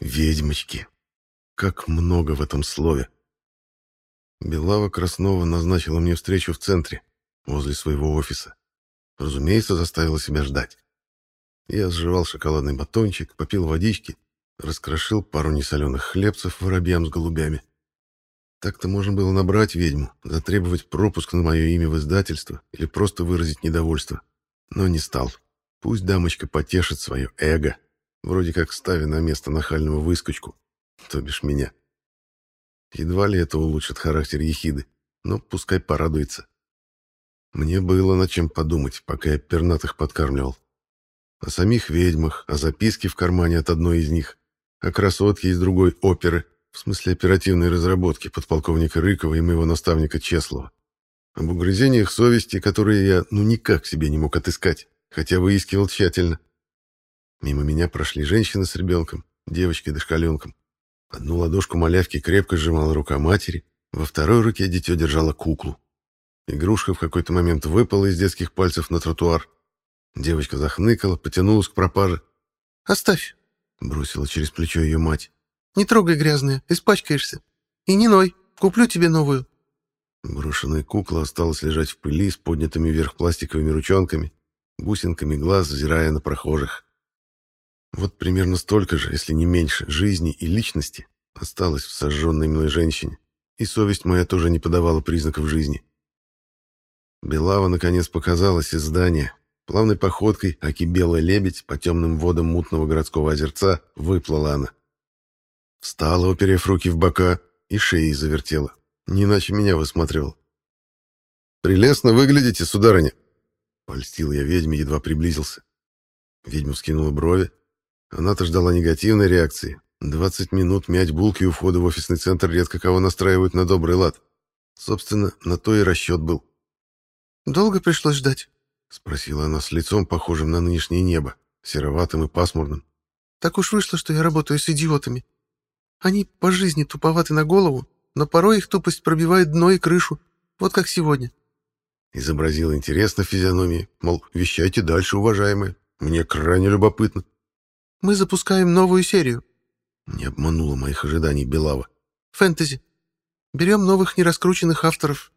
Ведьмочки. Как много в этом слове. Белава Краснова назначила мне встречу в центре, возле своего офиса. Разумеется, заставила себя ждать. Я сживал шоколадный батончик, попил водички, раскрошил пару несоленых хлебцев воробьям с голубями. Так-то можно было набрать ведьму, затребовать пропуск на мое имя в издательство или просто выразить недовольство. Но не стал. Пусть дамочка потешит свое эго, вроде как ставя на место нахального выскочку, то бишь меня. Едва ли это улучшит характер Ехиды, но пускай порадуется. Мне было над чем подумать, пока я пернатых подкармливал. О самих ведьмах, о записке в кармане от одной из них, о красотке из другой оперы, в смысле оперативной разработки подполковника Рыкова и моего наставника Чеслова. Об угрызениях совести, которые я ну никак себе не мог отыскать, хотя выискивал тщательно. Мимо меня прошли женщина с ребенком, девочкой дошкаленком. Одну ладошку малявки крепко сжимала рука матери, во второй руке дитё держала куклу. Игрушка в какой-то момент выпала из детских пальцев на тротуар. Девочка захныкала, потянулась к пропаже. «Оставь», — бросила через плечо ее мать. «Не трогай грязное, испачкаешься. И не ной, куплю тебе новую». Брошенная кукла осталась лежать в пыли с поднятыми вверх пластиковыми ручонками, бусинками глаз, взирая на прохожих. Вот примерно столько же, если не меньше, жизни и личности осталось в сожженной мной женщине, и совесть моя тоже не подавала признаков жизни. Белава, наконец, показалась из здания. Плавной походкой, аки белый лебедь, по темным водам мутного городского озерца, выплыла она. Встала, уперев руки в бока, и шеей завертела. Не иначе меня высматривал. «Прелестно выглядите, сударыня!» Польстил я ведьме, едва приблизился. Ведьма вскинула брови, она-то ждала негативной реакции. 20 минут мять булки у входа в офисный центр редко кого настраивают на добрый лад. Собственно, на то и расчет был. «Долго пришлось ждать?» — спросила она с лицом, похожим на нынешнее небо, сероватым и пасмурным. «Так уж вышло, что я работаю с идиотами. Они по жизни туповаты на голову, но порой их тупость пробивает дно и крышу, вот как сегодня». Изобразила интерес на физиономии, мол, вещайте дальше, уважаемые, мне крайне любопытно. Мы запускаем новую серию. Не обманула моих ожиданий Белава. Фэнтези. Берем новых нераскрученных авторов.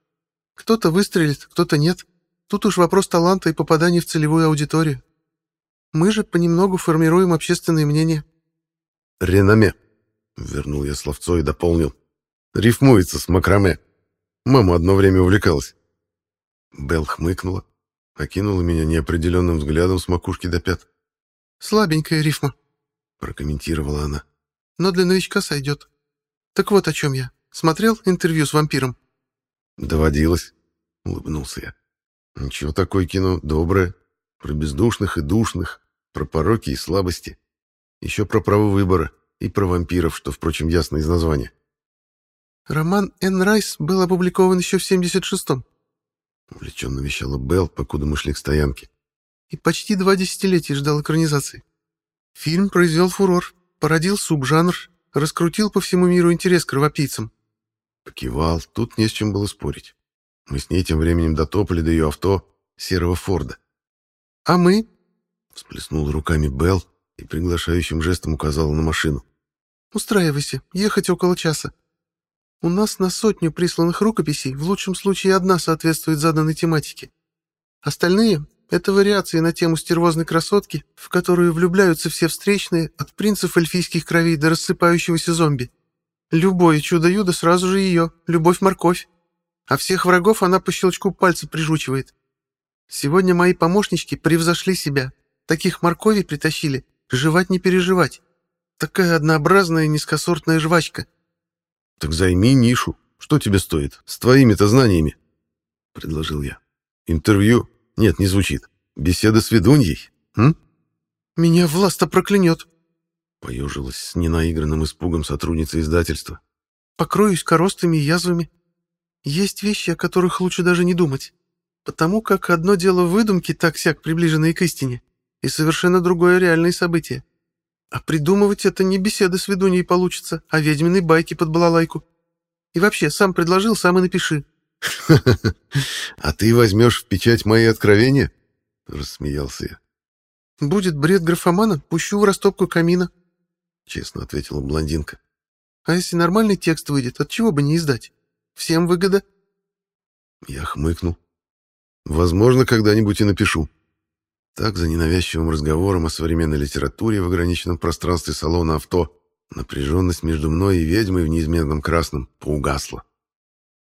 Кто-то выстрелит, кто-то нет. Тут уж вопрос таланта и попадания в целевую аудиторию. Мы же понемногу формируем общественное мнение. Реноме. Вернул я словцо и дополнил. Рифмуется с макраме. Мама одно время увлекалась. Белл хмыкнула, окинула меня неопределенным взглядом с макушки до пят. «Слабенькая рифма», — прокомментировала она. «Но для новичка сойдет. Так вот о чем я. Смотрел интервью с вампиром?» «Доводилось», — улыбнулся я. «Ничего такое кино, доброе. Про бездушных и душных, про пороки и слабости. Еще про право выбора и про вампиров, что, впрочем, ясно из названия». «Роман Энн Райс был опубликован еще в 76-м», — увлеченно вещала Белл, покуда мы шли к стоянке и почти два десятилетия ждал экранизации. Фильм произвел фурор, породил субжанр, раскрутил по всему миру интерес к кровопийцам. Покивал, тут не с чем было спорить. Мы с ней тем временем дотопали до ее авто, серого Форда. «А мы?» — всплеснула руками Белл и приглашающим жестом указала на машину. «Устраивайся, ехать около часа. У нас на сотню присланных рукописей в лучшем случае одна соответствует заданной тематике. Остальные это вариации на тему стервозной красотки, в которую влюбляются все встречные, от принцев эльфийских кровей до рассыпающегося зомби. Любое чудо-юдо сразу же ее, любовь-морковь. А всех врагов она по щелчку пальца прижучивает. Сегодня мои помощнички превзошли себя. Таких морковей притащили, жевать не переживать. Такая однообразная низкосортная жвачка. — Так займи нишу. Что тебе стоит? С твоими-то знаниями, — предложил я. — Интервью нет, не звучит. Беседа с ведуньей? М? Меня власта проклянет. Поежилась с ненаигранным испугом сотрудница издательства. Покроюсь коростами и язвами. Есть вещи, о которых лучше даже не думать. Потому как одно дело выдумки так-сяк, приближенные к истине, и совершенно другое реальные события. А придумывать это не беседы с ведуньей получится, а ведьминой байки под балалайку. И вообще, сам предложил, сам и напиши. «А ты возьмешь в печать мои откровения?» — рассмеялся я. «Будет бред графомана, пущу в растопку камина». честно ответила блондинка. А если нормальный текст выйдет, от чего бы не издать? Всем выгода. Я хмыкнул. Возможно, когда-нибудь и напишу. Так, за ненавязчивым разговором о современной литературе в ограниченном пространстве салона авто, напряженность между мной и ведьмой в неизменном красном поугасла.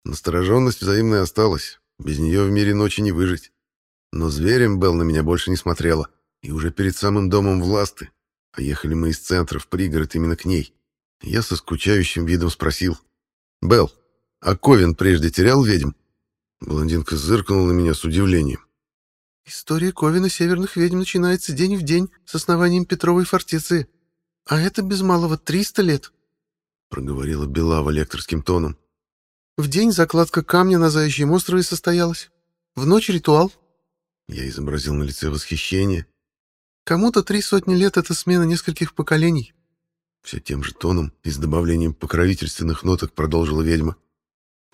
Настороженность взаимная осталась, без нее в мире ночи не выжить. Но зверем Белл на меня больше не смотрела, и уже перед самым домом власты, а ехали мы из центра в пригород именно к ней, я со скучающим видом спросил. «Белл, а Ковен прежде терял ведьм?» Блондинка зыркнула на меня с удивлением. История Ковина северных ведьм начинается день в день с основанием Петровой фортеции. А это без малого триста лет, — проговорила Белава лекторским тоном. В день закладка камня на Заячьем острове состоялась. В ночь ритуал. Я изобразил на лице восхищение. Кому-то три сотни лет — это смена нескольких поколений. Все тем же тоном и с добавлением покровительственных ноток продолжила ведьма.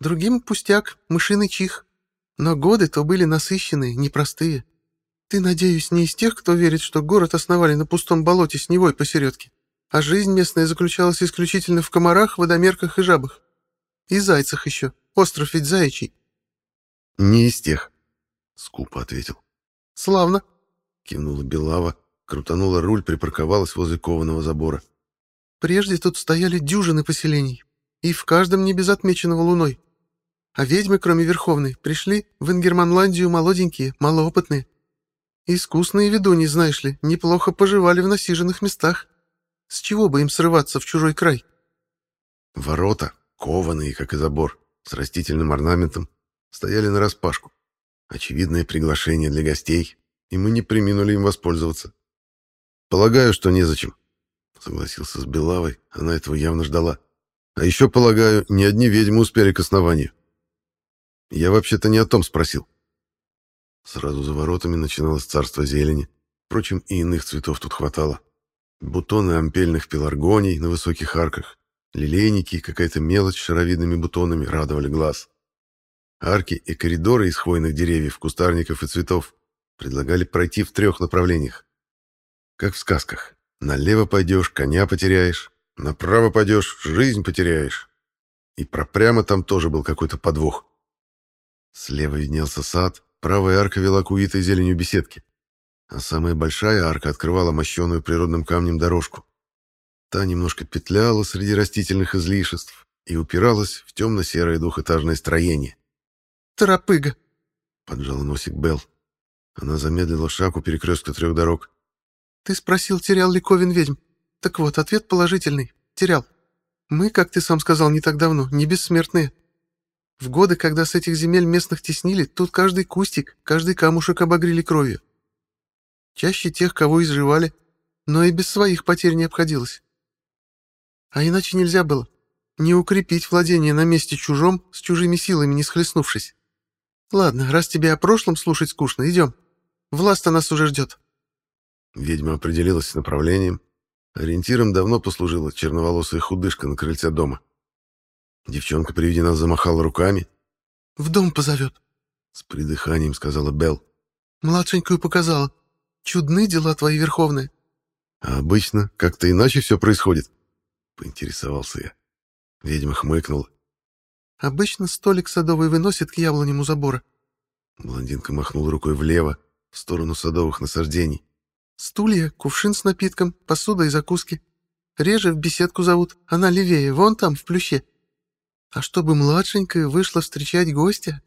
Другим пустяк, мышиный чих. Но годы-то были насыщенные, непростые. Ты, надеюсь, не из тех, кто верит, что город основали на пустом болоте с Невой посередке, а жизнь местная заключалась исключительно в комарах, водомерках и жабах. И зайцах еще. Остров ведь заячий. «Не из тех», — скупо ответил. «Славно», — кивнула Белава, крутанула руль, припарковалась возле кованого забора. «Прежде тут стояли дюжины поселений, и в каждом не без отмеченного луной. А ведьмы, кроме Верховной, пришли в Ингерманландию молоденькие, малоопытные. Искусные ведуньи, знаешь ли, неплохо поживали в насиженных местах. С чего бы им срываться в чужой край? Ворота, кованые, как и забор, с растительным орнаментом, стояли нараспашку. Очевидное приглашение для гостей, и мы не приминули им воспользоваться. «Полагаю, что незачем», — согласился с Белавой, она этого явно ждала. «А еще, полагаю, не одни ведьмы успели к основанию». Я вообще-то не о том спросил. Сразу за воротами начиналось царство зелени. Впрочем, и иных цветов тут хватало. Бутоны ампельных пеларгоний на высоких арках, лилейники и какая-то мелочь с шаровидными бутонами радовали глаз. Арки и коридоры из хвойных деревьев, кустарников и цветов предлагали пройти в трех направлениях. Как в сказках. Налево пойдешь, коня потеряешь, направо пойдешь, жизнь потеряешь. И про прямо там тоже был какой-то подвох. Слева виднелся сад, правая арка вела к увитой зеленью беседки, а самая большая арка открывала мощеную природным камнем дорожку. Та немножко петляла среди растительных излишеств и упиралась в темно-серое двухэтажное строение. «Торопыга!» — поджал носик Белл. Она замедлила шаг у перекрестка трех дорог. «Ты спросил, терял ли Ковен ведьм? Так вот, ответ положительный. Терял. Мы, как ты сам сказал не так давно, не бессмертные. В годы, когда с этих земель местных теснили, тут каждый кустик, каждый камушек обогрели кровью. Чаще тех, кого изживали, но и без своих потерь не обходилось. А иначе нельзя было. Не укрепить владение на месте чужом, с чужими силами не схлестнувшись. Ладно, раз тебе о прошлом слушать скучно, идем. Власта нас уже ждет. Ведьма определилась с направлением. Ориентиром давно послужила черноволосая худышка на крыльце дома. Девчонка при виде нас замахала руками. «В дом позовет», — с придыханием сказала Белл. «Младшенькую показала. Чудны дела твои верховные». «А обычно как-то иначе все происходит», — поинтересовался я. Ведьма хмыкнула. «Обычно столик садовый выносит к яблоням у забора». Блондинка махнула рукой влево, в сторону садовых насаждений. «Стулья, кувшин с напитком, посуда и закуски. Реже в беседку зовут, она левее, вон там, в плюще. А чтобы младшенькая вышла встречать гостя,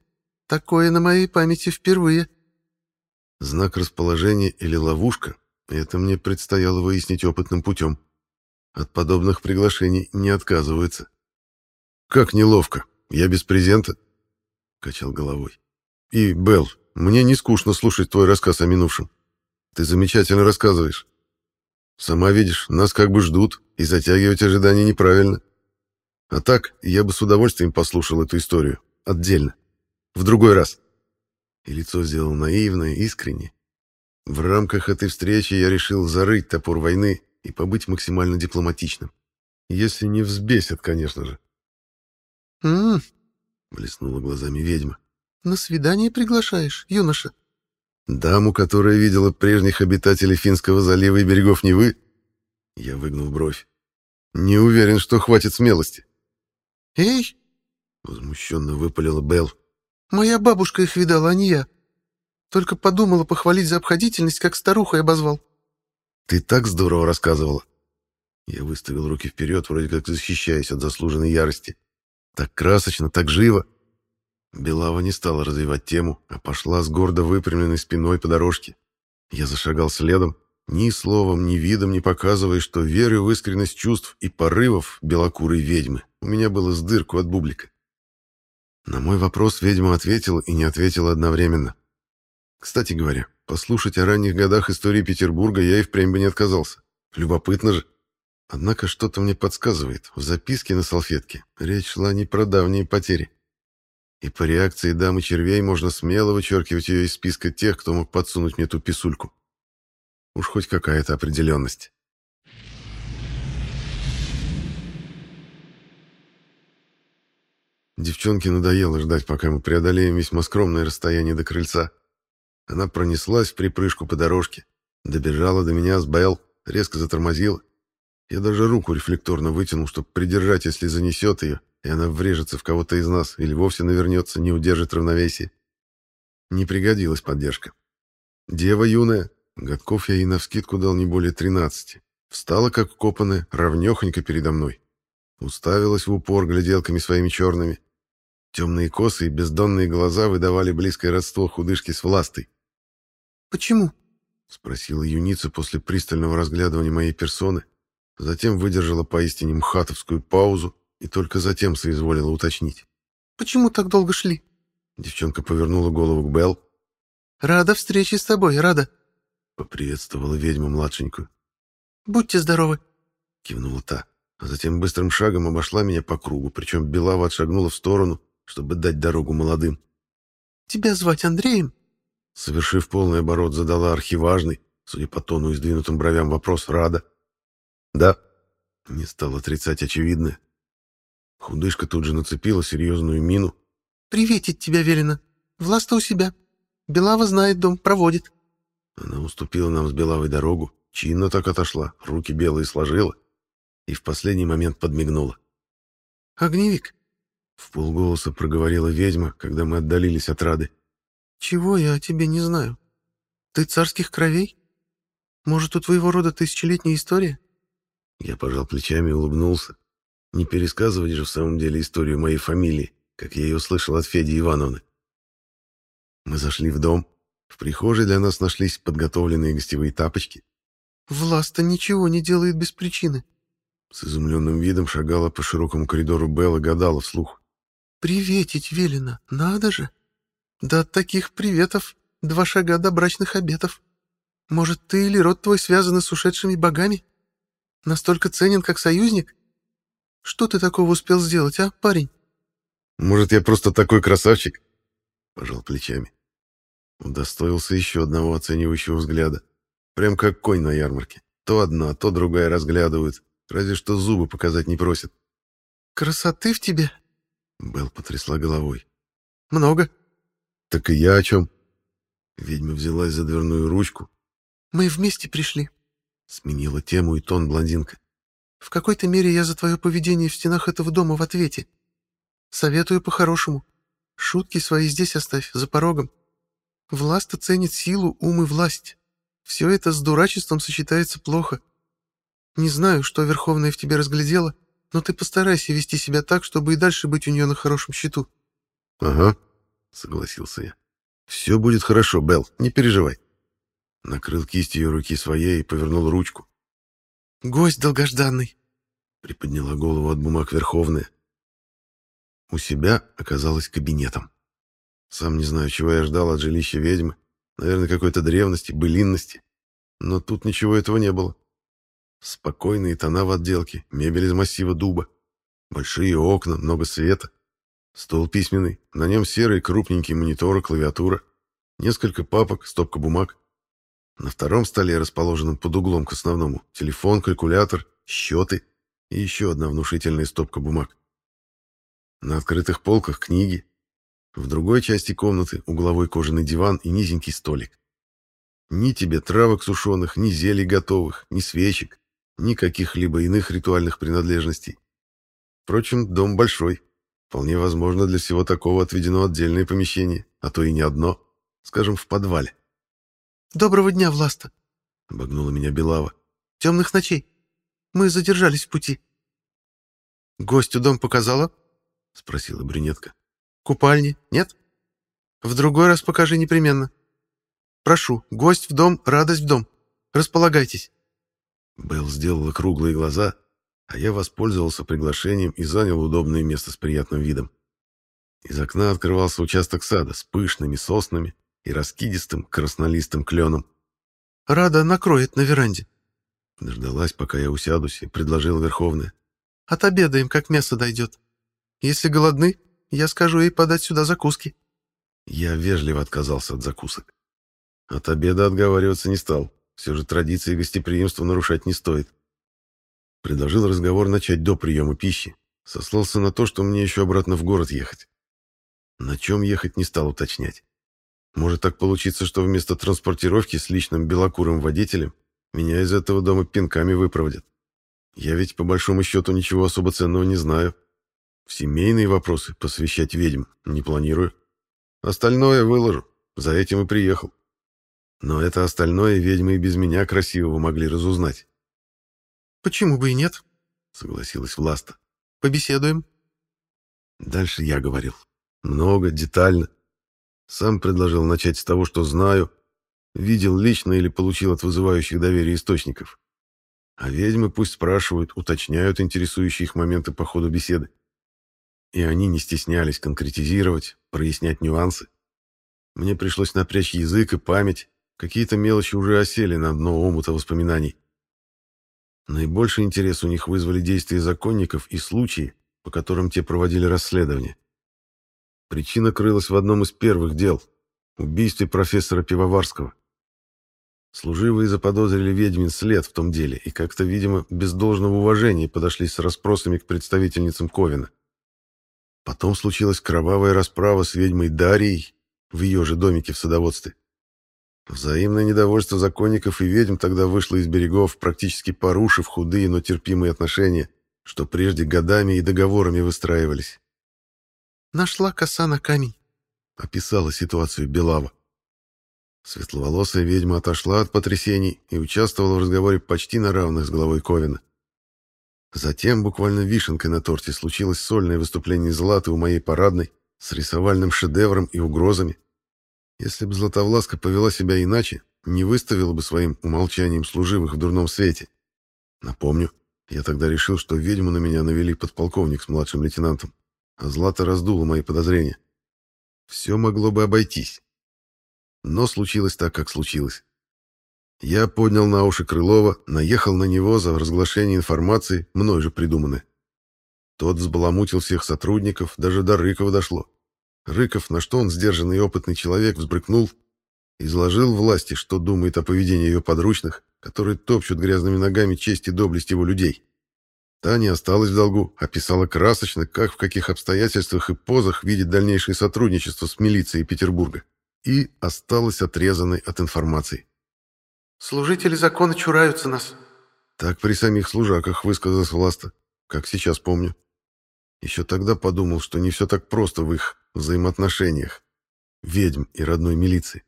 такое на моей памяти впервые. Знак расположения или ловушка — это мне предстояло выяснить опытным путем. От подобных приглашений не отказываются. «Как неловко, я без презента», — качал головой. «И, Белл, мне не скучно слушать твой рассказ о минувшем. Ты замечательно рассказываешь. Сама видишь, нас как бы ждут, и затягивать ожидания неправильно. А так, я бы с удовольствием послушал эту историю. Отдельно. В другой раз. И лицо сделал наивное, искренне. В рамках этой встречи я решил зарыть топор войны и побыть максимально дипломатичным. Если не взбесят, конечно же. «М-м-м», блеснула глазами ведьма. «На свидание приглашаешь, юноша?» «Даму, которая видела прежних обитателей Финского залива и берегов Невы?» Я выгнул бровь. Не уверен, что хватит смелости. «Эй!» — возмущенно выпалила Белл. «Моя бабушка их видала, а не я. Только подумала похвалить за обходительность, как старухой обозвал». «Ты так здорово рассказывала». Я выставил руки вперед, вроде как защищаясь от заслуженной ярости. Так красочно, так живо. Белава не стала развивать тему, а пошла с гордо выпрямленной спиной по дорожке. Я зашагал следом, ни словом, ни видом не показывая, что верю в искренность чувств и порывов белокурой ведьмы. У меня было с дырку от бублика. На мой вопрос ведьма ответила и не ответила одновременно. Кстати говоря, послушать о ранних годах истории Петербурга я и впрямь бы не отказался. Любопытно же. Однако что-то мне подсказывает. В записке на салфетке речь шла не про давние потери. И по реакции дамы червей можно смело вычеркивать ее из списка тех, кто мог подсунуть мне ту писульку. Уж хоть какая-то определенность. Девчонке надоело ждать, пока мы преодолеем весьма скромное расстояние до крыльца. Она пронеслась в припрыжку по дорожке, добежала до меня с Белл, резко затормозила. Я даже руку рефлекторно вытянул, чтобы придержать, если занесет ее, и она врежется в кого-то из нас или вовсе навернется, не удержит равновесие. Не пригодилась поддержка. Дева юная, годков я ей навскидку дал не более тринадцати, встала как копанная, равнёхонько передо мной. Уставилась в упор гляделками своими черными. Темные косы и бездонные глаза выдавали близкое родство худышки с властой. «Почему?» — спросила юница после пристального разглядывания моей персоны, затем выдержала поистине мхатовскую паузу и только затем соизволила уточнить. «Почему так долго шли?» Девчонка повернула голову к Белл. «Рада встрече с тобой, рада!» — поприветствовала ведьма младшенькую. «Будьте здоровы!» — кивнула та, а затем быстрым шагом обошла меня по кругу, причем Белава отшагнула в сторону, чтобы дать дорогу молодым. «Тебя звать Андреем?» Совершив полный оборот, задала архиважный, судя по тону и сдвинутым бровям, вопрос Рада. «Да», — не стал отрицать очевидное. Худышка тут же нацепила серьезную мину. «Приветить тебя велено. Власта у себя. Белава знает дом, проводит». Она уступила нам с Белавой дорогу, чинно так отошла, руки белые сложила и в последний момент подмигнула. «Огневик», — в полголоса проговорила ведьма, когда мы отдалились от Рады. «Чего я о тебе не знаю? Ты царских кровей? Может, у твоего рода тысячелетняя история?» Я пожал плечами и улыбнулся. Не пересказывать же в самом деле историю моей фамилии, как я ее услышал от Феди Ивановны. Мы зашли в дом. В прихожей для нас нашлись подготовленные гостевые тапочки. «Власта ничего не делает без причины», с изумленным видом шагала по широкому коридору Белла, гадала вслух. «Приветить велено, надо же! Да от таких приветов два шага до брачных обетов. Может, ты или род твой связаны с ушедшими богами? Настолько ценен, как союзник? Что ты такого успел сделать, а, парень?» «Может, я просто такой красавчик?» Пожал плечами. Удостоился еще одного оценивающего взгляда. Прям как конь на ярмарке. То одна, то другая разглядывают, Разве что зубы показать не просит. «Красоты в тебе?» Белл потрясла головой. «Много?» «Так и я о чем?» Ведьма взялась за дверную ручку. «Мы вместе пришли», — сменила тему и тон блондинка. «В какой-то мере я за твое поведение в стенах этого дома в ответе. Советую по-хорошему. Шутки свои здесь оставь, за порогом. Власть ценит силу, ум и власть. Все это с дурачеством сочетается плохо. Не знаю, что Верховная в тебе разглядела, но ты постарайся вести себя так, чтобы и дальше быть у нее на хорошем счету». «Ага», — согласился я. «Все будет хорошо, Белл, не переживай». Накрыл кисть ее руки своей и повернул ручку. «Гость долгожданный», — приподняла голову от бумаг Верховная. У себя оказалось кабинетом. Сам не знаю, чего я ждал от жилища ведьмы. Наверное, какой-то древности, былинности. Но тут ничего этого не было. Спокойные тона в отделке, мебель из массива дуба, большие окна, много света, стол письменный, на нем серый крупненький монитор, клавиатура, несколько папок, стопка бумаг. На втором столе, расположенном под углом к основному, телефон, калькулятор, счеты и еще одна внушительная стопка бумаг. На открытых полках книги. В другой части комнаты угловой кожаный диван и низенький столик. Ни тебе травок сушеных, ни зелий готовых, ни свечек. ни каких-либо иных ритуальных принадлежностей. Впрочем, дом большой. Вполне возможно, для всего такого отведено отдельное помещение, а то и не одно, скажем, в подвале. «Доброго дня, Власта!» — обогнула меня Белава. «Темных ночей. Мы задержались в пути». «Гостю дом показала?» — спросила брюнетка. «Купальни? Нет? В другой раз покажи непременно. Прошу, гость в дом, радость в дом. Располагайтесь». Белл сделала круглые глаза, а я воспользовался приглашением и занял удобное место с приятным видом. Из окна открывался участок сада с пышными соснами и раскидистым краснолистым кленом. «Рада накроет на веранде». Дождалась, пока я усядусь, и предложил Верховная. «Отобедаем, как мясо дойдет. Если голодны, я скажу ей подать сюда закуски». Я вежливо отказался от закусок. От обеда отговариваться не стал. Все же традиции гостеприимства нарушать не стоит. Предложил разговор начать до приема пищи. Сослался на то, что мне еще обратно в город ехать. На чем ехать не стал уточнять. Может так получиться, что вместо транспортировки с личным белокурым водителем меня из этого дома пинками выпроводят. Я ведь по большому счету ничего особо ценного не знаю. В семейные вопросы посвящать ведьм не планирую. Остальное выложу. За этим и приехал. Но это остальное ведьмы и без меня красивого могли разузнать. «Почему бы и нет?» — согласилась Власта. «Побеседуем». Дальше я говорил. Много, детально. Сам предложил начать с того, что знаю, видел лично или получил от вызывающих доверие источников. А ведьмы пусть спрашивают, уточняют интересующие их моменты по ходу беседы. И они не стеснялись конкретизировать, прояснять нюансы. Мне пришлось напрячь язык и память, какие-то мелочи уже осели на дно омута воспоминаний. Наибольший интерес у них вызвали действия законников и случаи, по которым те проводили расследование. Причина крылась в одном из первых дел – убийстве профессора Пивоварского. Служивые заподозрили ведьмин след в том деле и как-то, видимо, без должного уважения подошли с расспросами к представительницам Ковина. Потом случилась кровавая расправа с ведьмой Дарией в ее же домике в садоводстве. Взаимное недовольство законников и ведьм тогда вышло из берегов, практически порушив худые, но терпимые отношения, что прежде годами и договорами выстраивались. «Нашла коса на камень», — описала ситуацию Белава. Светловолосая ведьма отошла от потрясений и участвовала в разговоре почти на равных с главой Ковина. Затем, буквально вишенкой на торте, случилось сольное выступление Златы у моей парадной с рисовальным шедевром и угрозами. Если бы Златовласка повела себя иначе, не выставила бы своим умолчанием служивых в дурном свете. Напомню, я тогда решил, что ведьму на меня навели подполковник с младшим лейтенантом, а Злата раздула мои подозрения. Все могло бы обойтись. Но случилось так, как случилось. Я поднял на уши Крылова, наехал на него за разглашение информации, мной же придуманной. Тот взбаламутил всех сотрудников, даже до Рыкова дошло. Рыков, на что он, сдержанный и опытный человек, взбрыкнул, изложил власти, что думает о поведении ее подручных, которые топчут грязными ногами честь и доблесть его людей. Та не осталась в долгу, описала красочно, как в каких обстоятельствах и позах видит дальнейшее сотрудничество с милицией Петербурга, и осталась отрезанной от информации. «Служители закона чураются нас», так при самих служаках высказалась Власта, как сейчас помню. Еще тогда подумал, что не все так просто в их взаимоотношениях. Ведьм и родной милиции.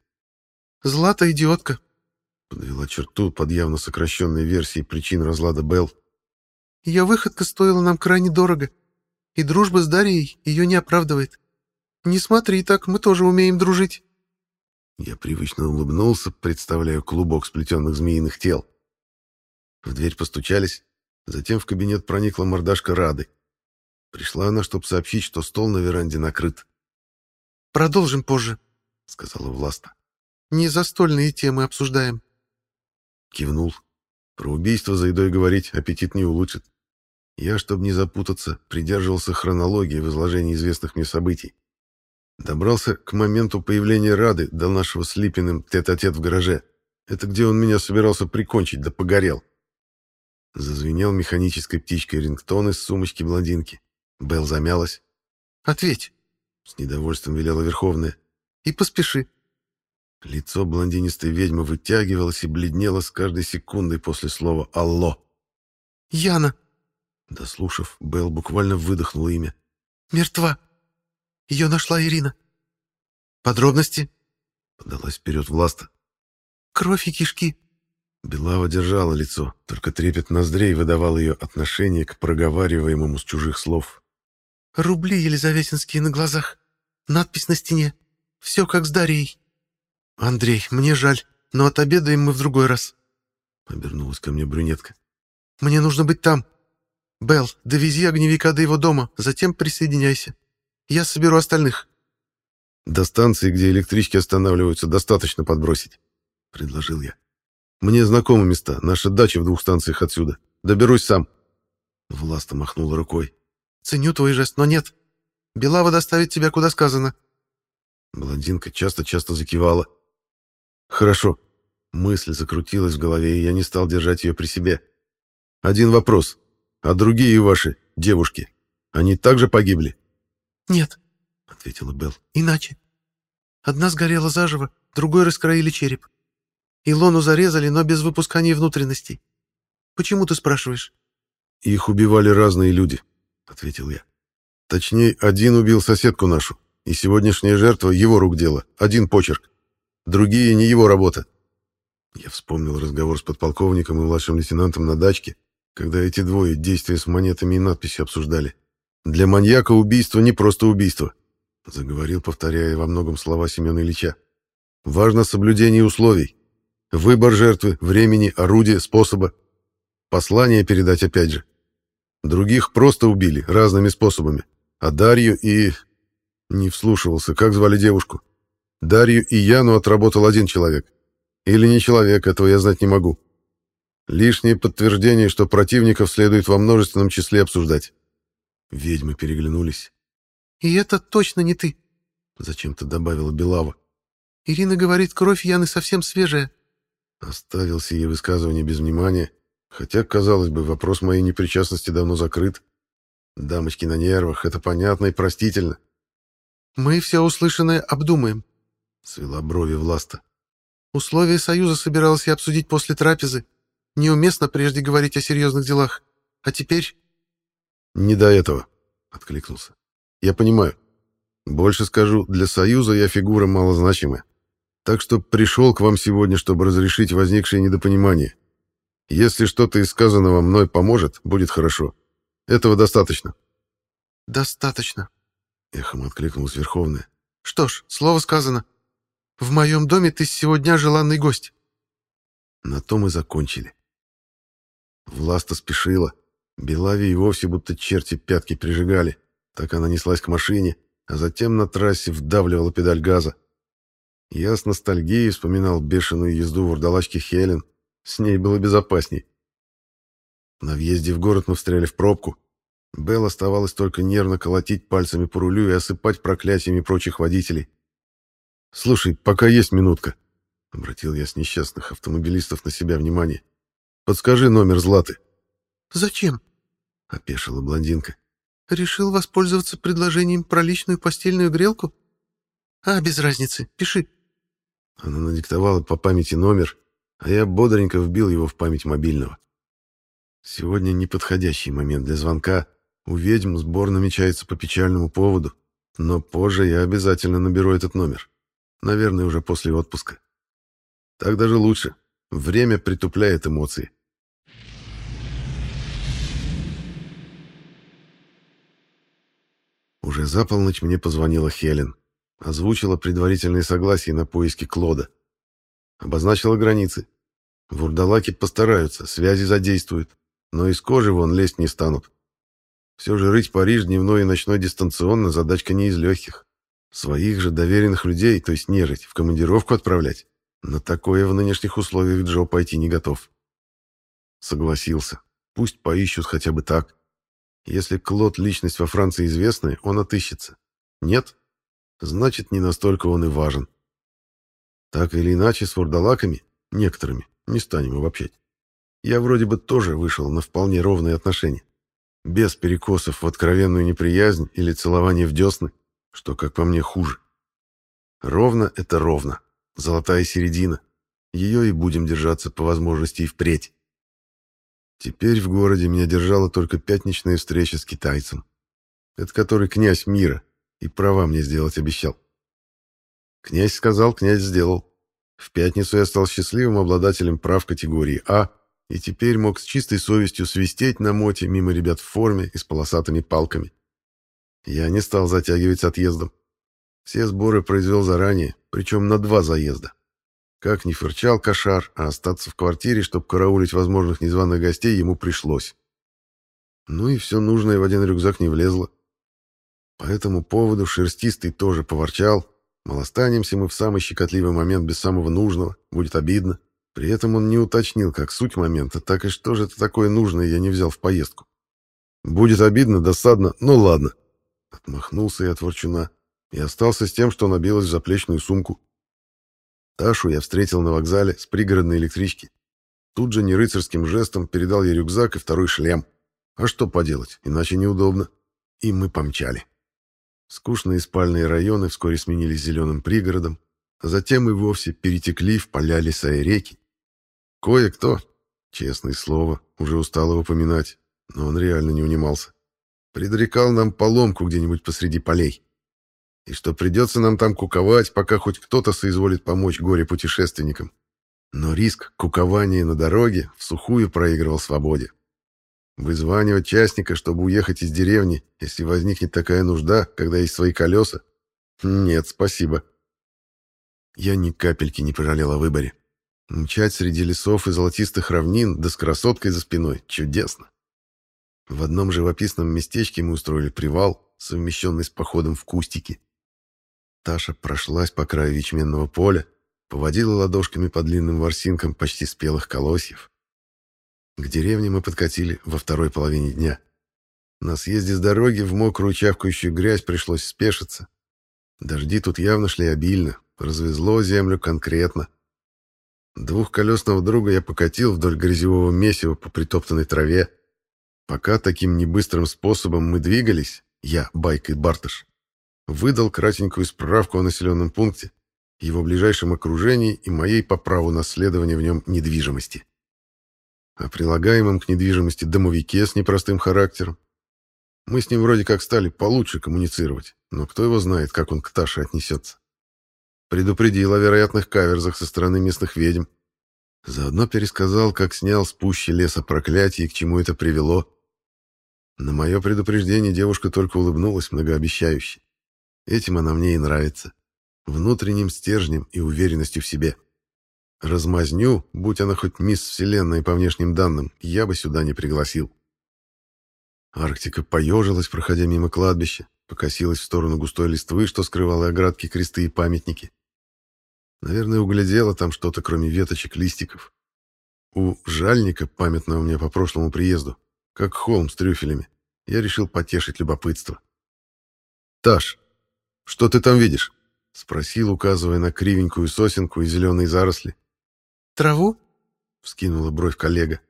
«Злата идиотка», — подвела черту под явно сокращенной версией причин разлада Белл. «Ее выходка стоила нам крайне дорого, и дружба с Дарьей ее не оправдывает. Не смотри так, мы тоже умеем дружить». Я привычно улыбнулся, представляя клубок сплетенных змеиных тел. В дверь постучались, затем в кабинет проникла мордашка Рады. Пришла она, чтобы сообщить, что стол на веранде накрыт. «Продолжим позже», — сказала Власта. «Не застольные темы обсуждаем». Кивнул. Про убийство за едой говорить аппетит не улучшит. Я, чтобы не запутаться, придерживался хронологии в изложении известных мне событий. Добрался к моменту появления Рады до нашего с Липиным тет-а-тет в гараже. Это где он меня собирался прикончить, да погорел. Зазвенел механической птичкой рингтон из сумочки блондинки. Белл замялась. «Ответь!» — с недовольством велела Верховная. «И поспеши!» Лицо блондинистой ведьмы вытягивалось и бледнело с каждой секундой после слова «Алло». Яна!» Дослушав, Белл буквально выдохнула имя. «Мертва. Ее нашла Ирина. Подробности?» Подалась вперед Власта. «Кровь и кишки». Белава держала лицо, только трепет ноздрей выдавал ее отношение к проговариваемому с чужих слов. «Рубли елизаветинские на глазах. Надпись на стене. Все как с Дарьей. Андрей, мне жаль, но отобедаем мы в другой раз». Обернулась ко мне брюнетка. «Мне нужно быть там. Белл, довези огневика до его дома, затем присоединяйся. Я соберу остальных». «До станции, где электрички останавливаются, достаточно подбросить», — предложил я. «Мне знакомы места, наша дача в двух станциях отсюда. Доберусь сам». Власта махнула рукой. «Ценю твой жест, но нет. Белава доставит тебя, куда сказано». Блондинка часто-часто закивала. «Хорошо». Мысль закрутилась в голове, и я не стал держать ее при себе. «Один вопрос. А другие ваши, девушки, они также погибли?» «Нет», — ответила Белл. «Иначе. Одна сгорела заживо, другой раскроили череп. Илону зарезали, но без выпускания внутренностей. Почему ты спрашиваешь?» «Их убивали разные люди», — ответил я. «Точнее, один убил соседку нашу, и сегодняшняя жертва — его рук дело, один почерк. Другие — не его работа». Я вспомнил разговор с подполковником и младшим лейтенантом на дачке, когда эти двое действия с монетами и надписью обсуждали. «Для маньяка убийство не просто убийство», — заговорил, повторяя во многом слова Семена Ильича. «Важно соблюдение условий. Выбор жертвы, времени, орудия, способа. Послание передать опять же. Других просто убили разными способами. А Дарью и... Не вслушивался, как звали девушку. Дарью и Яну отработал один человек. Или не человек, этого я знать не могу. Лишнее подтверждение, что противников следует во множественном числе обсуждать. Ведьмы переглянулись. «И это точно не ты», — зачем-то добавила Белава. «Ирина говорит, кровь Яны совсем свежая». Оставил сие высказывание без внимания, хотя, казалось бы, вопрос моей непричастности давно закрыт. Дамочки на нервах, это понятно и простительно. «Мы все услышанное обдумаем», — свела брови Власта. «Условия Союза собиралась я обсудить после трапезы, Неуместно прежде говорить о серьезных делах. А теперь...» «Не до этого», — откликнулся. «Я понимаю. Больше скажу, для Союза я фигура малозначимая. Так что пришел к вам сегодня, чтобы разрешить возникшее недопонимание. Если что-то из сказанного мной поможет, будет хорошо. Этого достаточно». «Достаточно», — эхом откликнулась Верховная. «Что ж, слово сказано. В моем доме ты сегодня желанный гость». На том и закончили. Власта спешила. Белави и вовсе будто черти пятки прижигали. Так она неслась к машине, а затем на трассе вдавливала педаль газа. Я с ностальгией вспоминал бешеную езду в урдалачке Хелен. С ней было безопасней. На въезде в город мы встряли в пробку. Белл оставалось только нервно колотить пальцами по рулю и осыпать проклятиями прочих водителей. «Слушай, пока есть минутка», — обратил я с несчастных автомобилистов на себя внимание. Подскажи номер Златы». «Зачем?» — опешила блондинка. «Решил воспользоваться предложением про личную постельную грелку? А, без разницы, пиши». Она надиктовала по памяти номер, а я бодренько вбил его в память мобильного. Сегодня неподходящий момент для звонка. У ведьм сбор намечается по печальному поводу, но позже я обязательно наберу этот номер. Наверное, уже после отпуска. Так даже лучше. Время притупляет эмоции. Уже за полночь мне позвонила Хелен. Озвучила предварительные согласия на поиски Клода. Обозначила границы. Вурдалаки постараются, связи задействуют, но из кожи вон лезть не станут. Все же рыть Париж дневной и ночной дистанционно задачка не из легких. Своих же доверенных людей, то есть нежить, в командировку отправлять. На такое в нынешних условиях Джо пойти не готов. Согласился. Пусть поищут хотя бы так. Если Клод личность во Франции известная, он отыщется. Нет? Значит, не настолько он и важен. Так или иначе, с вурдалаками, некоторыми, не станем обобщать. Я вроде бы тоже вышел на вполне ровные отношения. Без перекосов в откровенную неприязнь или целование в десны, что, как по мне, хуже. Ровно — это ровно. Золотая середина. Ее и будем держаться по возможности и впредь. Теперь в городе меня держала только пятничная встреча с китайцем. Это который князь мира, и права мне сделать обещал. Князь сказал, князь сделал. В пятницу я стал счастливым обладателем прав категории А, и теперь мог с чистой совестью свистеть на моте мимо ребят в форме и с полосатыми палками. Я не стал затягивать с отъездом. Все сборы произвел заранее, причем на два заезда. Как ни фырчал кошар, а остаться в квартире, чтобы караулить возможных незваных гостей, ему пришлось. Ну и все нужное в один рюкзак не влезло. По этому поводу шерстистый тоже поворчал. Мол, останемся мы в самый щекотливый момент без самого нужного, будет обидно. При этом он не уточнил, как суть момента, так и что же это такое нужное я не взял в поездку. Будет обидно, досадно, ну ладно. Отмахнулся я от ворчуна и остался с тем, что набилось в заплечную сумку. Ташу я встретил на вокзале с пригородной электрички. Тут же нерыцарским жестом передал ей рюкзак и второй шлем. А что поделать, иначе неудобно. И мы помчали. Скучные спальные районы вскоре сменились зеленым пригородом, а затем и вовсе перетекли в поля леса и реки. Кое-кто, честное слово, уже устал его но он реально не унимался. Предрекал нам поломку где-нибудь посреди полей и что придется нам там куковать, пока хоть кто-то соизволит помочь горе-путешественникам. Но риск кукования на дороге в сухую проигрывал свободе. Вызванивать частника, чтобы уехать из деревни, если возникнет такая нужда, когда есть свои колеса? Нет, спасибо. Я ни капельки не пожалел о выборе. Мчать среди лесов и золотистых равнин, да с красоткой за спиной, чудесно. В одном живописном местечке мы устроили привал, совмещенный с походом в кустики. Таша прошлась по краю ячменного поля, поводила ладошками по длинным ворсинкам почти спелых колосьев. К деревне мы подкатили во второй половине дня. На съезде с дороги в мокрую чавкающую грязь пришлось спешиться. Дожди тут явно шли обильно, развезло землю конкретно. Двухколесного друга я покатил вдоль грязевого месива по притоптанной траве. Пока таким небыстрым способом мы двигались, я, Байк и Бартыш, выдал кратенькую справку о населенном пункте, его ближайшем окружении и моей по праву наследования в нем недвижимости. О прилагаемом к недвижимости домовике с непростым характером. Мы с ним вроде как стали получше коммуницировать, но кто его знает, как он к Таше отнесется. Предупредил о вероятных каверзах со стороны местных ведьм. Заодно пересказал, как снял с пущи леса проклятие и к чему это привело. На мое предупреждение девушка только улыбнулась многообещающе. Этим она мне и нравится. Внутренним стержнем и уверенностью в себе. Размазню, будь она хоть мисс Вселенной по внешним данным, я бы сюда не пригласил. Арктика поежилась, проходя мимо кладбища, покосилась в сторону густой листвы, что скрывала оградки, кресты и памятники. Наверное, углядела там что-то, кроме веточек, листиков. У жальника, памятного мне по прошлому приезду, как холм с трюфелями, я решил потешить любопытство. «Таш, «Что ты там видишь?» — спросил, указывая на кривенькую сосенку и зеленые заросли. «Траву?» — вскинула бровь коллега.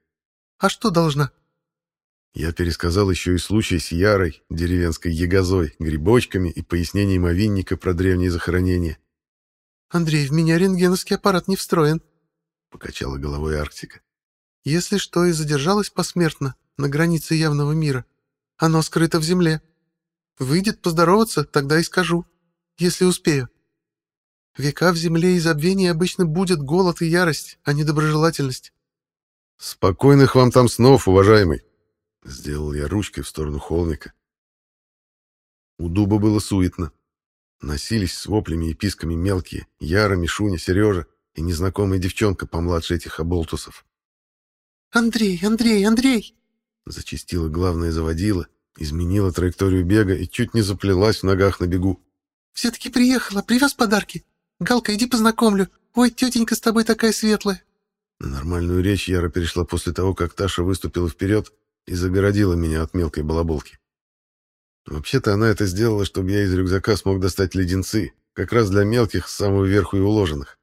«А что должна?» Я пересказал еще и случай с Ярой, деревенской ягозой, грибочками и пояснением овинника про древние захоронения. «Андрей, в меня рентгеновский аппарат не встроен», — покачала головой Арктика. «Если что и задержалось посмертно на границе явного мира, оно скрыто в земле». Выйдет поздороваться, тогда и скажу, если успею. Века в земле и забвении обычно будет голод и ярость, а не доброжелательность. Спокойных вам там снов, уважаемый. Сделал я ручкой в сторону холмика. У дуба было суетно. Носились с воплями и писками мелкие, Яра, Мишуня, Сережа и незнакомая девчонка помладше этих оболтусов. «Андрей, Андрей, Андрей!» Зачистила главная заводила, Изменила траекторию бега и чуть не заплелась в ногах на бегу. «Все-таки приехала, привез подарки. Галка, иди познакомлю. Ой, тетенька с тобой такая светлая». Нормальную речь Яра перешла после того, как Таша выступила вперед и загородила меня от мелкой балаболки. Вообще-то она это сделала, чтобы я из рюкзака смог достать леденцы, как раз для мелких с самого верху и уложенных.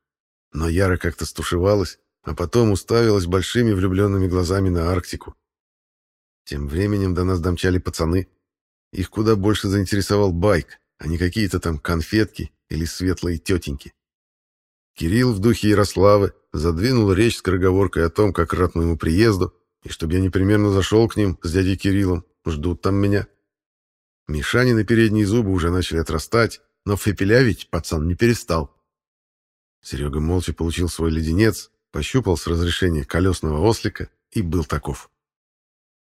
Но Яра как-то стушевалась, а потом уставилась большими влюбленными глазами на Арктику. Тем временем до нас домчали пацаны. Их куда больше заинтересовал байк, а не какие-то там конфетки или светлые тетеньки. Кирилл в духе Ярославы задвинул речь с скороговоркой о том, как рад моему приезду, и чтобы я непременно зашел к ним с дядей Кириллом. Ждут там меня. Мишанины передние зубы уже начали отрастать, но фепелявить пацан не перестал. Серега молча получил свой леденец, пощупал с разрешения колесного ослика и был таков.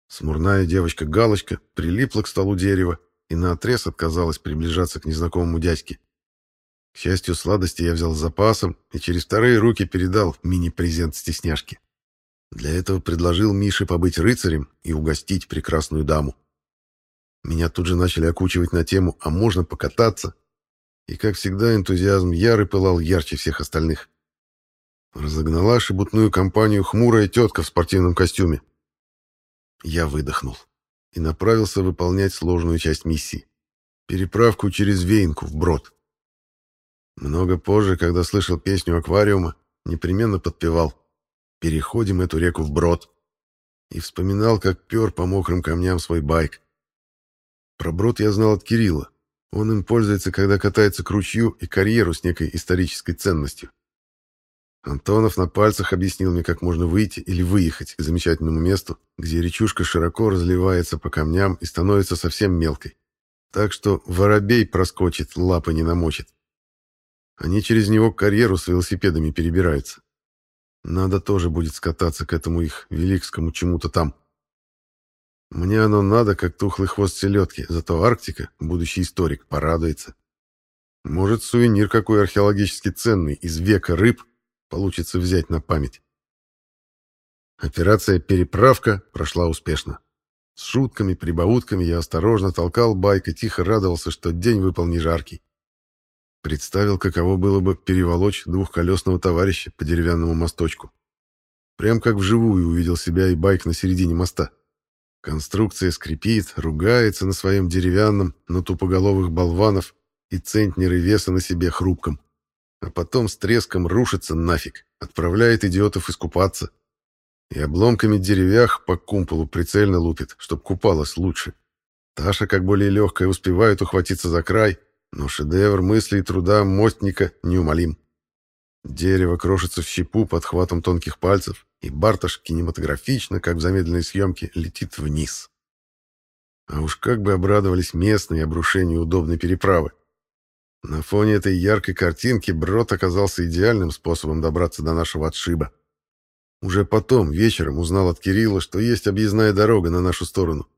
Смурная девочка-галочка прилипла к столу дерева и наотрез отказалась приближаться к незнакомому дядьке. К счастью, сладости я взял с запасом и через вторые руки передал мини-презент стесняшки. Для этого предложил Мише побыть рыцарем и угостить прекрасную даму. Меня тут же начали окучивать на тему «А можно покататься?». И, как всегда, энтузиазм яры пылал ярче всех остальных. Разогнала шебутную компанию хмурая тетка в спортивном костюме. Я выдохнул и направился выполнять сложную часть миссии — переправку через Вейнку в Брод. Много позже, когда слышал песню аквариума, непременно подпевал «Переходим эту реку в брод» и вспоминал, как пер по мокрым камням свой байк. Про брод я знал от Кирилла. Он им пользуется, когда катается к ручью и карьеру с некой исторической ценностью. Антонов на пальцах объяснил мне, как можно выйти или выехать к замечательному месту, где речушка широко разливается по камням и становится совсем мелкой. Так что воробей проскочит, лапы не намочит. Они через него карьеру с велосипедами перебираются. Надо тоже будет скататься к этому их великскому чему-то там. Мне оно надо, как тухлый хвост селедки, зато Арктика, будущий историк, порадуется. Может, сувенир какой археологически ценный из века рыб получится взять на память. Операция «Переправка» прошла успешно. С шутками, прибаутками я осторожно толкал байк и тихо радовался, что день выпал не жаркий. Представил, каково было бы переволочь двухколесного товарища по деревянному мосточку. Прям как вживую увидел себя и байк на середине моста. Конструкция скрипит, ругается на своем деревянном, но тупоголовых болванов и центнеры веса на себе хрупком. А потом с треском рушится нафиг, отправляет идиотов искупаться. И обломками деревях по кумполу прицельно лупит, чтоб купалась лучше. Таша, как более легкая, успевает ухватиться за край, но шедевр мысли и труда мостника неумолим. Дерево крошится в щепу под хватом тонких пальцев, и Барташ кинематографично, как в замедленной съемке, летит вниз. А уж как бы обрадовались местные обрушению удобной переправы. На фоне этой яркой картинки брод оказался идеальным способом добраться до нашего отшиба. Уже потом, вечером, узнал от Кирилла, что есть объездная дорога на нашу сторону.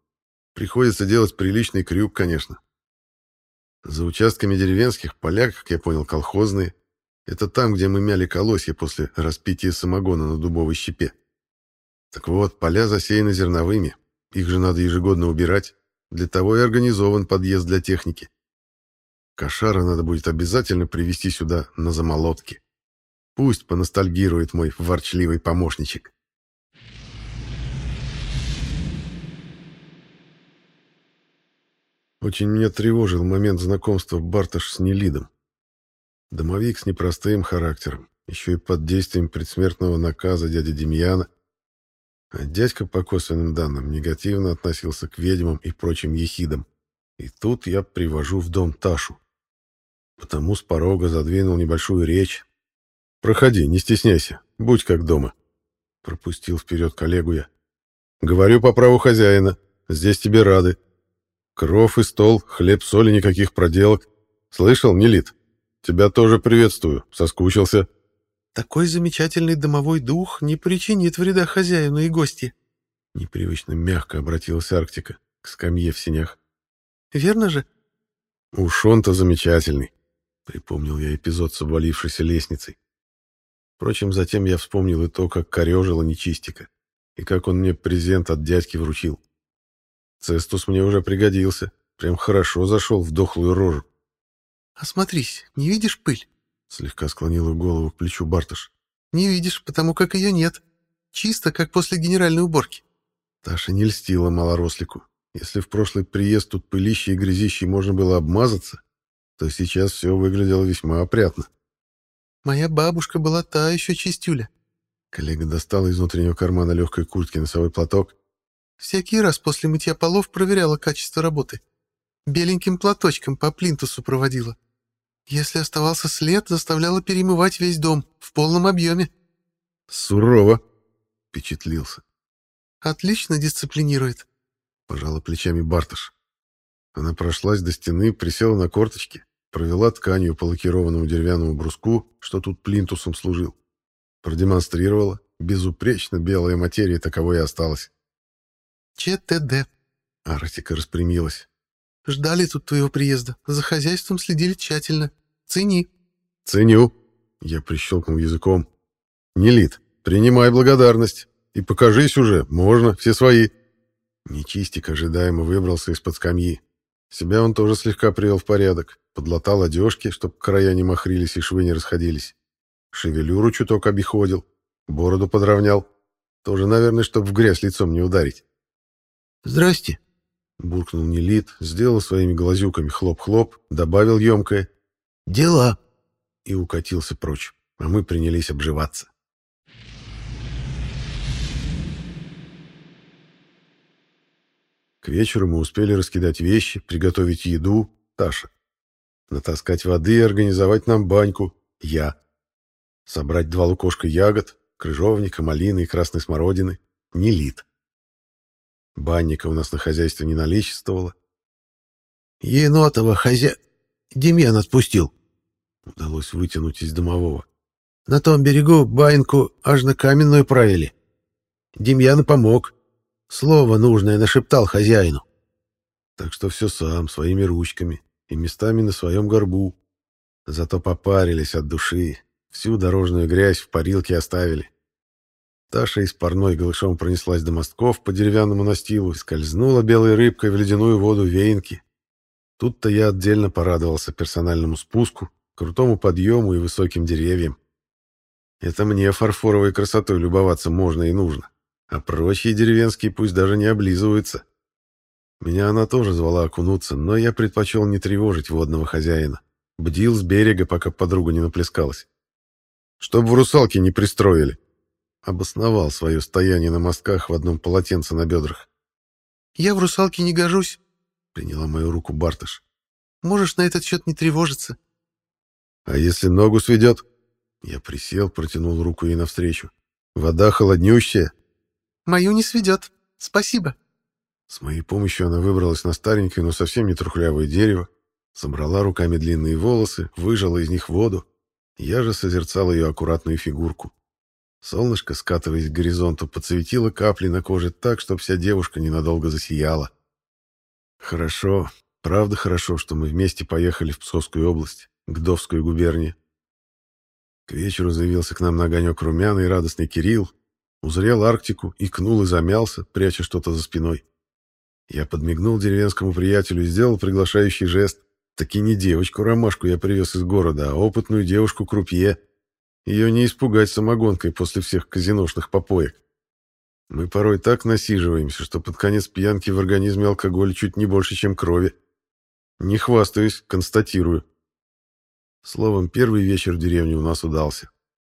Приходится делать приличный крюк, конечно. За участками деревенских поля, как я понял, колхозные. Это там, где мы мяли колосья после распития самогона на дубовой щепе. Так вот, поля засеяны зерновыми. Их же надо ежегодно убирать. Для того и организован подъезд для техники. Кошара надо будет обязательно привести сюда на замолотке. Пусть поностальгирует мой ворчливый помощничек. Очень меня тревожил момент знакомства Барташ с Нелидом. Домовик с непростым характером, еще и под действием предсмертного наказа дяди Демьяна. А дядька, по косвенным данным, негативно относился к ведьмам и прочим ехидам. И тут я привожу в дом Ташу. Потому с порога задвинул небольшую речь. «Проходи, не стесняйся, будь как дома», — пропустил вперед коллегу я. «Говорю по праву хозяина, здесь тебе рады, Кров и стол, хлеб, соли, никаких проделок. Слышал, Нелит? Тебя тоже приветствую. Соскучился. Такой замечательный домовой дух не причинит вреда хозяину и гости. Непривычно мягко обратилась Арктика к скамье в синях. Верно же? Уж он-то замечательный. Припомнил я эпизод с обвалившейся лестницей. Впрочем, затем я вспомнил и то, как корежила нечистика, и как он мне презент от дядьки вручил. Цестус мне уже пригодился. Прям хорошо зашел в дохлую рожу. «Осмотрись, не видишь пыль?» Слегка склонила голову к плечу Барташ. «Не видишь, потому как ее нет. Чисто, как после генеральной уборки». Таша не льстила малорослику. Если в прошлый приезд тут пылище и грязище можно было обмазаться, то сейчас все выглядело весьма опрятно. «Моя бабушка была та еще чистюля». Коллега достала из внутреннего кармана легкой куртки носовой платок Всякий раз после мытья полов проверяла качество работы. Беленьким платочком по плинтусу проводила. Если оставался след, заставляла перемывать весь дом в полном объеме. Сурово, впечатлился. Отлично дисциплинирует. Пожала плечами Барташ. Она прошлась до стены, присела на корточки, провела тканью по лакированному деревянному бруску, что тут плинтусом служил. Продемонстрировала. Безупречно белая материя таковой и осталась. ЧТД. Арктика распрямилась. Ждали тут твоего приезда. За хозяйством следили тщательно. Цени. Ценю. Я прищелкнул языком. Нелит, принимай благодарность. И покажись уже, можно, все свои. Нечистик ожидаемо выбрался из-под скамьи. Себя он тоже слегка привел в порядок. Подлатал одежки, чтоб края не махрились и швы не расходились. Шевелюру чуток обиходил. Бороду подровнял. Тоже, наверное, чтоб в грязь лицом не ударить. «Здрасте», — буркнул Нелит, сделал своими глазюками хлоп-хлоп, добавил емкое. «Дела». И укатился прочь, а мы принялись обживаться. К вечеру мы успели раскидать вещи, приготовить еду, Таша. Натаскать воды и организовать нам баньку, я. Собрать два лукошка ягод, крыжовника, малины и красной смородины, не лит. Банника у нас на хозяйстве не наличествовало. «Енотова хозя... Демьян отпустил», — удалось вытянуть из домового. «На том берегу баньку аж на каменную провели. Демьян помог. Слово нужное нашептал хозяину. Так что все сам, своими ручками и местами на своем горбу. Зато попарились от души, всю дорожную грязь в парилке оставили. Таша из парной голышом пронеслась до мостков по деревянному настилу и скользнула белой рыбкой в ледяную воду веянки. Тут-то я отдельно порадовался персональному спуску, крутому подъему и высоким деревьям. Это мне фарфоровой красотой любоваться можно и нужно а прочие деревенские пусть даже не облизываются. Меня она тоже звала окунуться, но я предпочел не тревожить водного хозяина. Бдил с берега, пока подруга не наплескалась. Чтоб в русалке не пристроили. Обосновал свое стояние на мостках в одном полотенце на бедрах. «Я в русалке не гожусь», — приняла мою руку Бартыш. «Можешь на этот счет не тревожиться». «А если ногу сведет?» Я присел, протянул руку ей навстречу. «Вода холоднющая, Мою не сведет. Спасибо. С моей помощью она выбралась на старенькое, но совсем не трухлявое дерево, собрала руками длинные волосы, выжала из них воду. Я же созерцал ее аккуратную фигурку. Солнышко, скатываясь к горизонту, подсветило капли на коже так, что вся девушка ненадолго засияла. Хорошо, правда хорошо, что мы вместе поехали в Псковскую область, к Довскую губернии. К вечеру заявился к нам на огонек румяный и радостный Кирилл, Узрел Арктику, икнул и замялся, пряча что-то за спиной. Я подмигнул деревенскому приятелю и сделал приглашающий жест. Таки не девочку-ромашку я привез из города, а опытную девушку-крупье. Ее не испугать самогонкой после всех казиношных попоек. Мы порой так насиживаемся, что под конец пьянки в организме алкоголь чуть не больше, чем крови. Не хвастаюсь, констатирую. Словом, первый вечер в деревне у нас удался.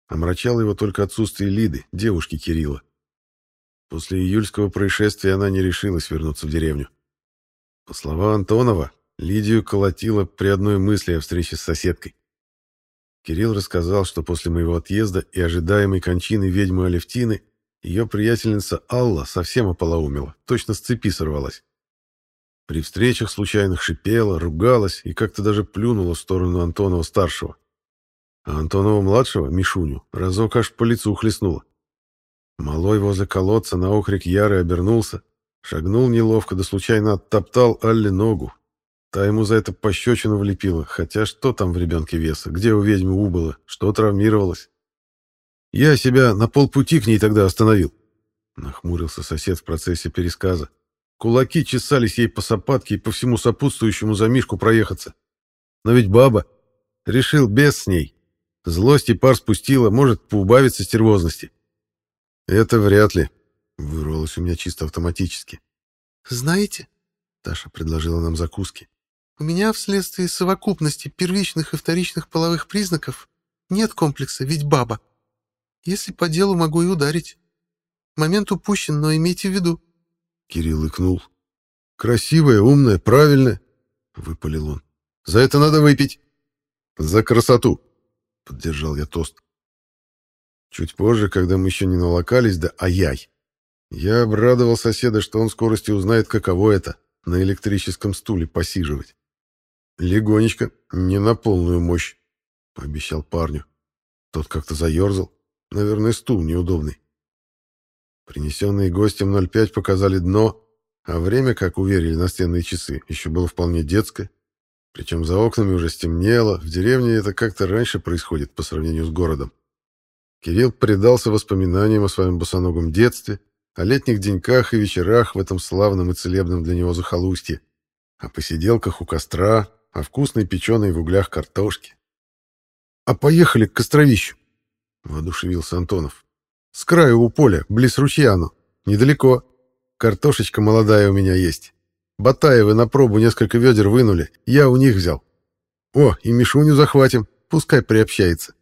Омрачало его только отсутствие Лиды, девушки Кирилла. После июльского происшествия она не решилась вернуться в деревню. По словам Антонова, Лидию колотило при одной мысли о встрече с соседкой. Кирилл рассказал, что после моего отъезда и ожидаемой кончины ведьмы Алевтины ее приятельница Алла совсем ополоумела, точно с цепи сорвалась. При встречах случайных шипела, ругалась и как-то даже плюнула в сторону Антонова-старшего. А Антонова-младшего, Мишуню, разок аж по лицу хлестнуло. Малой возле колодца на окрик Яры обернулся, шагнул неловко, да случайно оттоптал Алле ногу. Та ему за это пощечину влепила, хотя что там в ребенке веса, где у ведьмы убыло, что травмировалось. Я себя на полпути к ней тогда остановил. Нахмурился сосед в процессе пересказа. Кулаки чесались ей по сапатке и по всему сопутствующему за Мишку проехаться. Но ведь баба. Решил без с ней. Злость и пар спустила, может поубавиться стервозности. Это вряд ли. Вырвалось у меня чисто автоматически. Знаете, Таша предложила нам закуски. У меня вследствие совокупности первичных и вторичных половых признаков нет комплекса, ведь баба. Если по делу, могу и ударить. Момент упущен, но имейте в виду. Кирилл икнул. Красивая, умная, правильная, выпалил он. За это надо выпить. За красоту. Поддержал я тост. Чуть позже, когда мы еще не налокались, да ай-яй. Я обрадовал соседа, что он скорости узнает, каково это — на электрическом стуле посиживать. Легонечко, не на полную мощь, — пообещал парню. Тот как-то заерзал. Наверное, стул неудобный. Принесенные гостем 05 показали дно, а время, как уверили настенные часы, еще было вполне детское. Причем за окнами уже стемнело, в деревне это как-то раньше происходит по сравнению с городом. Кирилл предался воспоминаниям о своем босоногом детстве, о летних деньках и вечерах в этом славном и целебном для него захолустье, о посиделках у костра, о вкусной печеной в углях картошке. «А поехали к костровищу!» — воодушевился Антонов. «С краю у поля, близ ручьяну. Недалеко. Картошечка молодая у меня есть. Батаевы на пробу несколько ведер вынули, я у них взял. О, и Мишуню захватим, пускай приобщается».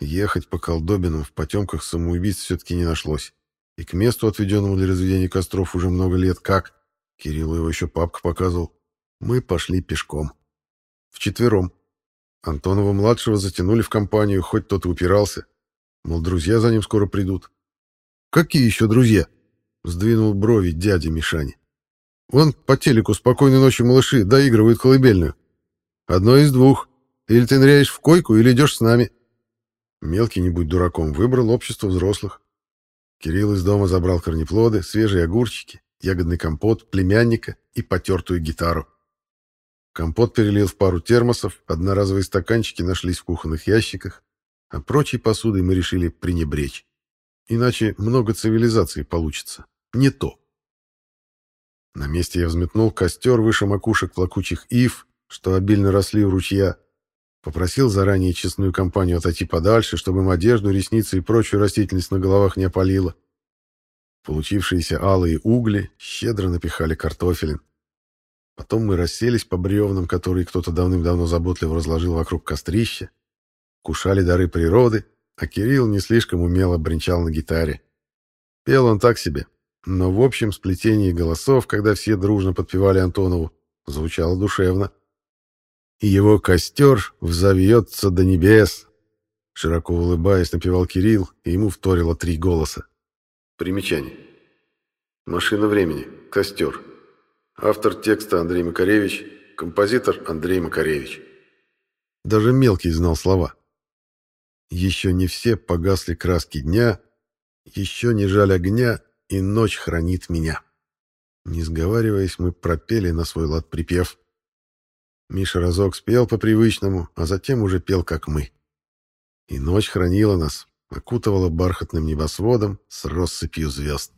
Ехать по колдобинам в потемках самоубийц все-таки не нашлось. И к месту, отведенному для разведения костров, уже много лет как, Кириллу его еще папка показывал, мы пошли пешком. Вчетвером. Антонова-младшего затянули в компанию, хоть тот и упирался. Мол, друзья за ним скоро придут. «Какие еще друзья?» — сдвинул брови дядя Мишани. «Вон по телеку «Спокойной ночи, малыши» доигрывают колыбельную. Одно из двух. Или ты ныряешь в койку, или идешь с нами». Мелкий, не будь дураком, выбрал общество взрослых. Кирилл из дома забрал корнеплоды, свежие огурчики, ягодный компот, племянника и потертую гитару. Компот перелил в пару термосов, одноразовые стаканчики нашлись в кухонных ящиках, а прочей посудой мы решили пренебречь. Иначе много цивилизации получится. Не то. На месте я взметнул костер выше макушек плакучих ив, что обильно росли у ручья, Попросил заранее честную компанию отойти подальше, чтобы им одежду, ресницы и прочую растительность на головах не опалило. Получившиеся алые угли щедро напихали картофелин. Потом мы расселись по бревнам, которые кто-то давным-давно заботливо разложил вокруг кострища, кушали дары природы, а Кирилл не слишком умело бренчал на гитаре. Пел он так себе, но в общем сплетении голосов, когда все дружно подпевали Антонову, звучало душевно и его костер взовьется до небес. Широко улыбаясь, напевал Кирилл, и ему вторило три голоса. Примечание. Машина времени. Костер. Автор текста Андрей Макаревич, композитор Андрей Макаревич. Даже мелкий знал слова. Еще не все погасли краски дня, еще не жаль огня, и ночь хранит меня. Не сговариваясь, мы пропели на свой лад припев. Миша разок спел по-привычному, а затем уже пел, как мы. И ночь хранила нас, окутывала бархатным небосводом с россыпью звезд.